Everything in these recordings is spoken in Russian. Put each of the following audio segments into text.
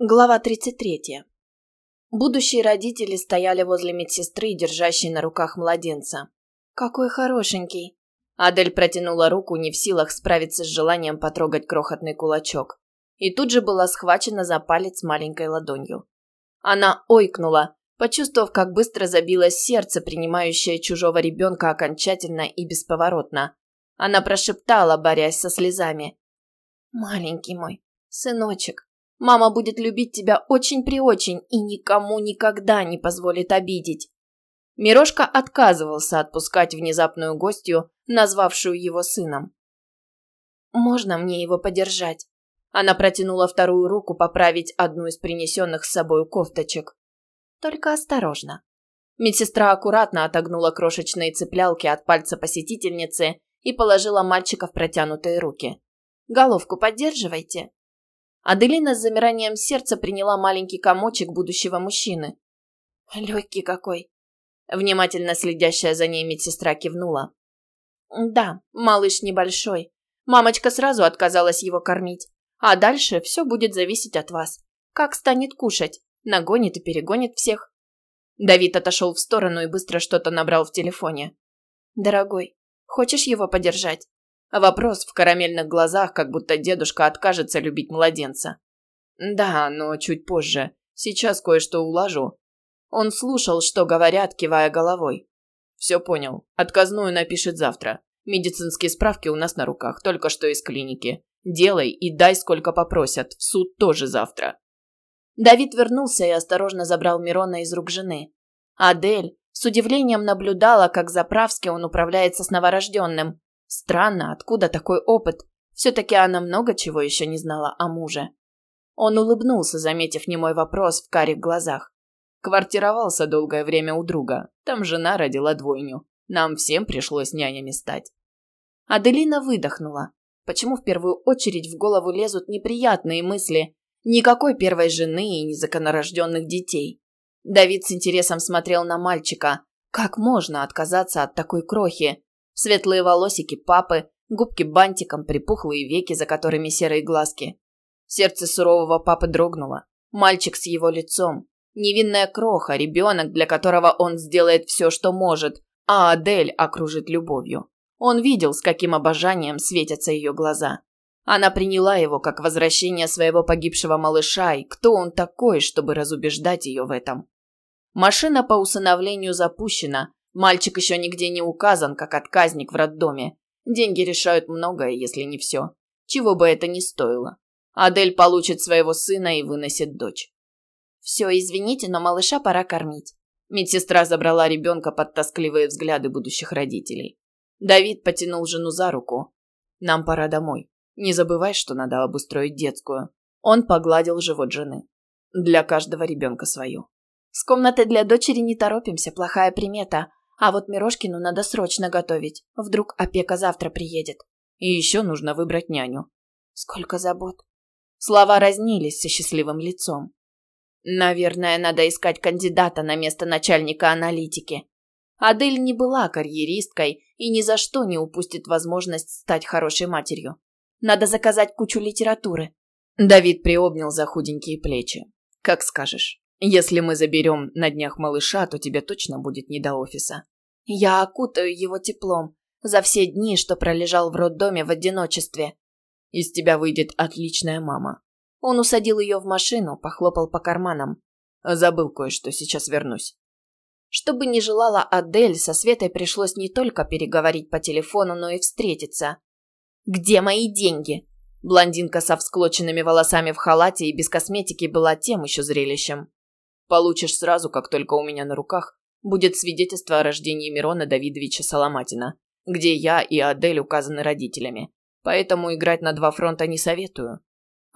Глава 33. Будущие родители стояли возле медсестры, держащей на руках младенца. «Какой хорошенький!» Адель протянула руку, не в силах справиться с желанием потрогать крохотный кулачок. И тут же была схвачена за палец маленькой ладонью. Она ойкнула, почувствовав, как быстро забилось сердце, принимающее чужого ребенка окончательно и бесповоротно. Она прошептала, борясь со слезами. «Маленький мой, сыночек, Мама будет любить тебя очень-преочень и никому никогда не позволит обидеть. Мирошка отказывался отпускать внезапную гостью, назвавшую его сыном. «Можно мне его подержать?» Она протянула вторую руку поправить одну из принесенных с собой кофточек. «Только осторожно». Медсестра аккуратно отогнула крошечные цеплялки от пальца посетительницы и положила мальчика в протянутые руки. «Головку поддерживайте». Аделина с замиранием сердца приняла маленький комочек будущего мужчины. «Легкий какой!» Внимательно следящая за ней медсестра кивнула. «Да, малыш небольшой. Мамочка сразу отказалась его кормить. А дальше все будет зависеть от вас. Как станет кушать? Нагонит и перегонит всех». Давид отошел в сторону и быстро что-то набрал в телефоне. «Дорогой, хочешь его подержать?» Вопрос в карамельных глазах, как будто дедушка откажется любить младенца. «Да, но чуть позже. Сейчас кое-что улажу». Он слушал, что говорят, кивая головой. «Все понял. Отказную напишет завтра. Медицинские справки у нас на руках, только что из клиники. Делай и дай, сколько попросят. В суд тоже завтра». Давид вернулся и осторожно забрал Мирона из рук жены. Адель с удивлением наблюдала, как заправски он управляется с новорожденным, Странно, откуда такой опыт? Все-таки она много чего еще не знала о муже. Он улыбнулся, заметив немой вопрос в карих глазах. Квартировался долгое время у друга. Там жена родила двойню. Нам всем пришлось нянями стать. Аделина выдохнула. Почему в первую очередь в голову лезут неприятные мысли? Никакой первой жены и незаконнорожденных детей. Давид с интересом смотрел на мальчика. Как можно отказаться от такой крохи? Светлые волосики папы, губки бантиком, припухлые веки, за которыми серые глазки. Сердце сурового папы дрогнуло. Мальчик с его лицом. Невинная кроха, ребенок, для которого он сделает все, что может, а Адель окружит любовью. Он видел, с каким обожанием светятся ее глаза. Она приняла его как возвращение своего погибшего малыша, и кто он такой, чтобы разубеждать ее в этом? Машина по усыновлению запущена, Мальчик еще нигде не указан, как отказник в роддоме. Деньги решают многое, если не все. Чего бы это ни стоило. Адель получит своего сына и выносит дочь. «Все, извините, но малыша пора кормить». Медсестра забрала ребенка под тоскливые взгляды будущих родителей. Давид потянул жену за руку. «Нам пора домой. Не забывай, что надо обустроить детскую». Он погладил живот жены. «Для каждого ребенка свою». «С комнаты для дочери не торопимся, плохая примета. А вот Мирошкину надо срочно готовить. Вдруг опека завтра приедет. И еще нужно выбрать няню. Сколько забот. Слова разнились со счастливым лицом. Наверное, надо искать кандидата на место начальника аналитики. Адель не была карьеристкой и ни за что не упустит возможность стать хорошей матерью. Надо заказать кучу литературы. Давид приобнял за худенькие плечи. Как скажешь. Если мы заберем на днях малыша, то тебе точно будет не до офиса. Я окутаю его теплом за все дни, что пролежал в роддоме в одиночестве. Из тебя выйдет отличная мама. Он усадил ее в машину, похлопал по карманам. Забыл кое-что, сейчас вернусь. Что бы ни желала Адель, со Светой пришлось не только переговорить по телефону, но и встретиться. «Где мои деньги?» Блондинка со всклоченными волосами в халате и без косметики была тем еще зрелищем. Получишь сразу, как только у меня на руках будет свидетельство о рождении Мирона Давидовича Соломатина, где я и Адель указаны родителями. Поэтому играть на два фронта не советую.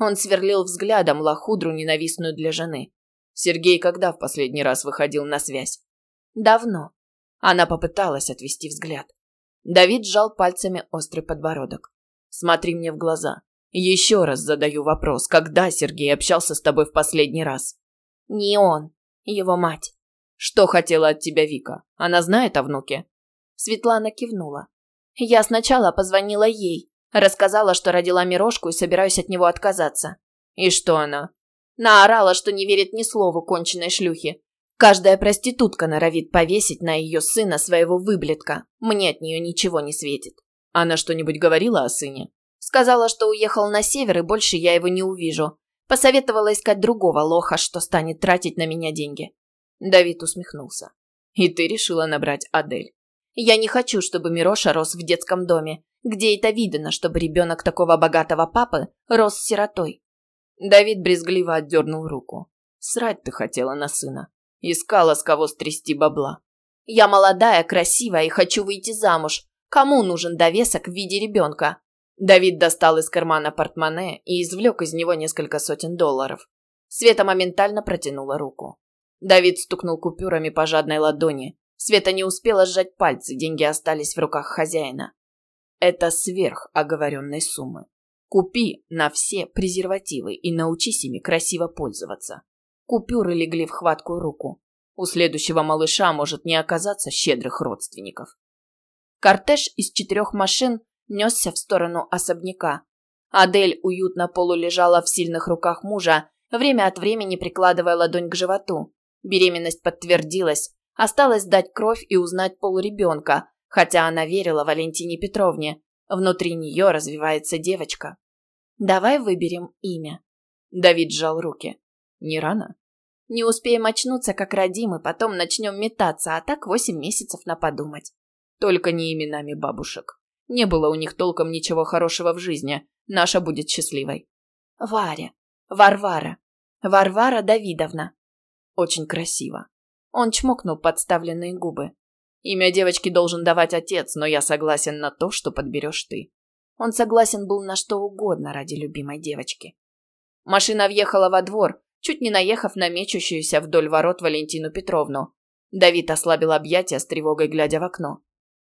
Он сверлил взглядом лохудру, ненавистную для жены. Сергей когда в последний раз выходил на связь? Давно. Она попыталась отвести взгляд. Давид сжал пальцами острый подбородок. Смотри мне в глаза. Еще раз задаю вопрос, когда Сергей общался с тобой в последний раз? Не он, его мать. Что хотела от тебя Вика? Она знает о внуке? Светлана кивнула. Я сначала позвонила ей, рассказала, что родила Мирошку и собираюсь от него отказаться. И что она? Наорала, что не верит ни слову конченной шлюхи. Каждая проститутка норовит повесить на ее сына своего выблетка. Мне от нее ничего не светит. Она что-нибудь говорила о сыне? Сказала, что уехал на север, и больше я его не увижу. Посоветовала искать другого лоха, что станет тратить на меня деньги. Давид усмехнулся. И ты решила набрать Адель. Я не хочу, чтобы Мироша рос в детском доме, где это видно, чтобы ребенок такого богатого папы рос сиротой. Давид брезгливо отдернул руку. Срать ты хотела на сына. Искала, с кого стрясти бабла. Я молодая, красивая и хочу выйти замуж. Кому нужен довесок в виде ребенка? Давид достал из кармана портмоне и извлек из него несколько сотен долларов. Света моментально протянула руку. Давид стукнул купюрами по жадной ладони. Света не успела сжать пальцы, деньги остались в руках хозяина. Это сверх оговоренной суммы. Купи на все презервативы и научись ими красиво пользоваться. Купюры легли в хваткую руку. У следующего малыша может не оказаться щедрых родственников. Кортеж из четырех машин несся в сторону особняка. Адель уютно полулежала в сильных руках мужа, время от времени прикладывая ладонь к животу. Беременность подтвердилась. Осталось дать кровь и узнать пол ребенка, хотя она верила Валентине Петровне. Внутри нее развивается девочка. «Давай выберем имя». Давид сжал руки. «Не рано?» «Не успеем очнуться, как родим, и потом начнем метаться, а так восемь месяцев на подумать». «Только не именами бабушек. Не было у них толком ничего хорошего в жизни. Наша будет счастливой». «Варя. Варвара. Варвара Давидовна». «Очень красиво». Он чмокнул подставленные губы. Имя девочки должен давать отец, но я согласен на то, что подберешь ты. Он согласен был на что угодно ради любимой девочки. Машина въехала во двор, чуть не наехав на мечущуюся вдоль ворот Валентину Петровну. Давид ослабил объятия с тревогой, глядя в окно.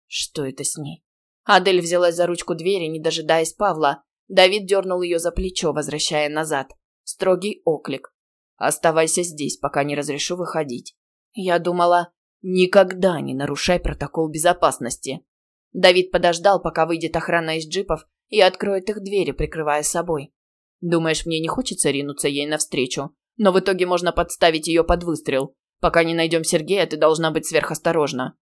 Что это с ней? Адель взялась за ручку двери, не дожидаясь Павла. Давид дернул ее за плечо, возвращая назад. Строгий оклик. «Оставайся здесь, пока не разрешу выходить». Я думала, Никогда не нарушай протокол безопасности. Давид подождал, пока выйдет охрана из джипов и откроет их двери, прикрывая собой. Думаешь, мне не хочется ринуться ей навстречу? Но в итоге можно подставить ее под выстрел. Пока не найдем Сергея, ты должна быть сверхосторожна.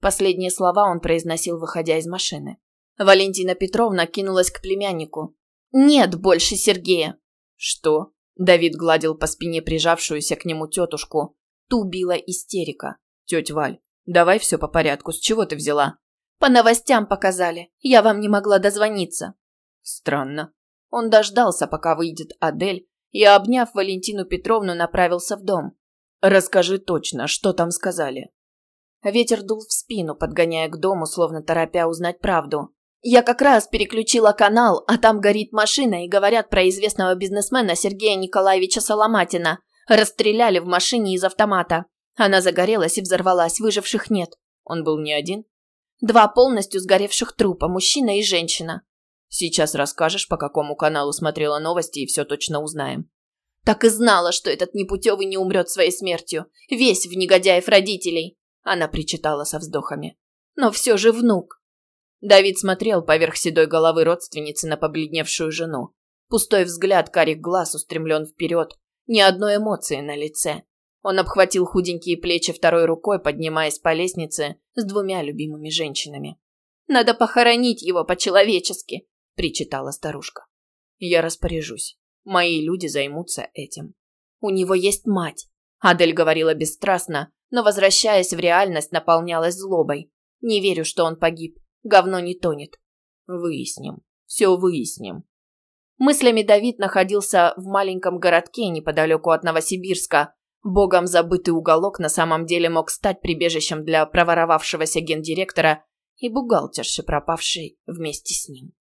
Последние слова он произносил, выходя из машины. Валентина Петровна кинулась к племяннику. «Нет больше Сергея!» «Что?» Давид гладил по спине прижавшуюся к нему тетушку. Ту била истерика. «Тетя Валь, давай все по порядку. С чего ты взяла?» «По новостям показали. Я вам не могла дозвониться». «Странно». Он дождался, пока выйдет Адель, и, обняв Валентину Петровну, направился в дом. «Расскажи точно, что там сказали?» Ветер дул в спину, подгоняя к дому, словно торопя узнать правду. «Я как раз переключила канал, а там горит машина, и говорят про известного бизнесмена Сергея Николаевича Соломатина. Расстреляли в машине из автомата. Она загорелась и взорвалась, выживших нет. Он был не один? Два полностью сгоревших трупа, мужчина и женщина. Сейчас расскажешь, по какому каналу смотрела новости, и все точно узнаем. Так и знала, что этот непутевый не умрет своей смертью. Весь в негодяев родителей. Она причитала со вздохами. Но все же внук. Давид смотрел поверх седой головы родственницы на побледневшую жену. Пустой взгляд карих глаз устремлен вперед. Ни одной эмоции на лице. Он обхватил худенькие плечи второй рукой, поднимаясь по лестнице с двумя любимыми женщинами. «Надо похоронить его по-человечески», – причитала старушка. «Я распоряжусь. Мои люди займутся этим». «У него есть мать», – Адель говорила бесстрастно, но, возвращаясь в реальность, наполнялась злобой. «Не верю, что он погиб. Говно не тонет». «Выясним. Все выясним». Мыслями Давид находился в маленьком городке неподалеку от Новосибирска, Богом забытый уголок на самом деле мог стать прибежищем для проворовавшегося гендиректора и бухгалтерши, пропавшей вместе с ним.